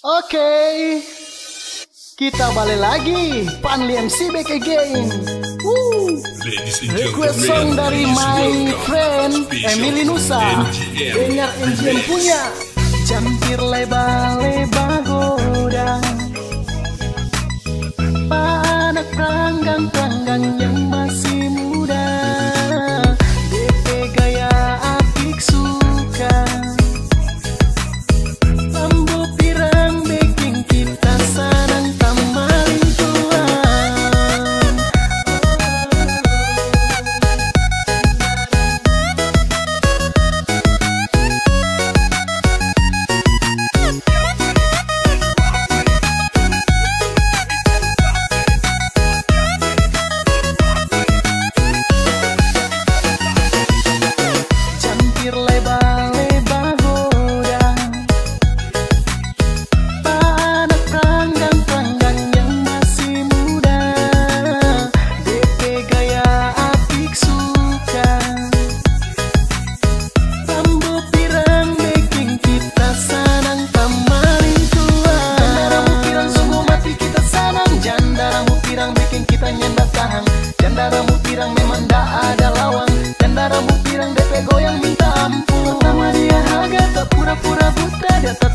Oke, kita balik lagi. Panli MC back again. Woo. Request song dari my friend Emily Nusa. Dengar NGM Remix. punya. Campir leba-leba godang. Panak peranggang-peranggang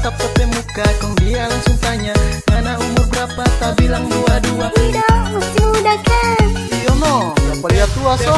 tetap tepe muka kong dia langsung tanya Ngana umur berapa? Tak bilang dua-dua. Tidak, masih muda kan? Iya no, berapa lihat tua soh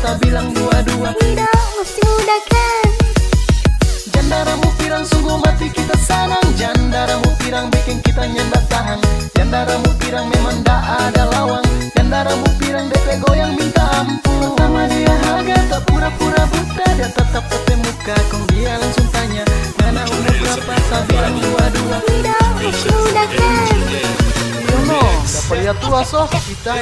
tak bilang dua-dua. Tidak, masih muda kan? Jandaramu pirang sungguh mati kita sanang. Jandaramu pirang bikin kita nyanda tahan Jandaramu pirang memang dak ada lawang. Jandaramu pirang DP goyang minta ampun. Pertama dia haga tak pura-pura buta. Dia tetap tepe muka kong dia langsung tanya. Mana umur berapa? Tak bilang dua-dua. Tidak, masih muda kan? Dapat lihat tua soh kita